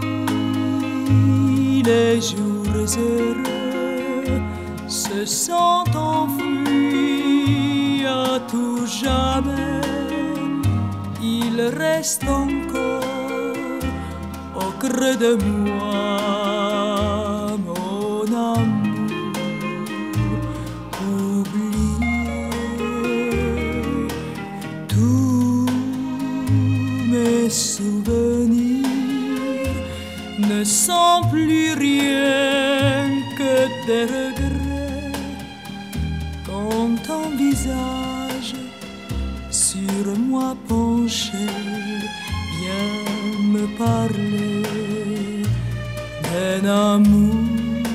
nuit, les jours heureux se sont enfuis à tout jamais. Il reste encore au creux de moi mon amour oublié. Tous mes souvenirs sont plus rien que des regrets. Quand ton visage sur moi penché vient me parler d'un amour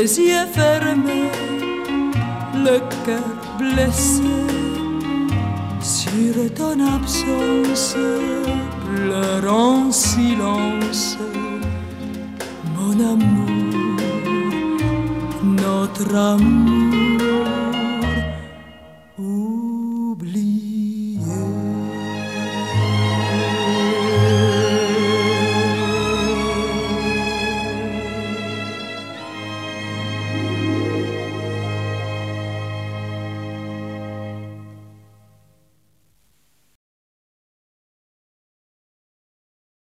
les yeux fermés, le cœur blessé sur ton absence, pleure en silence, mon amour, notre amour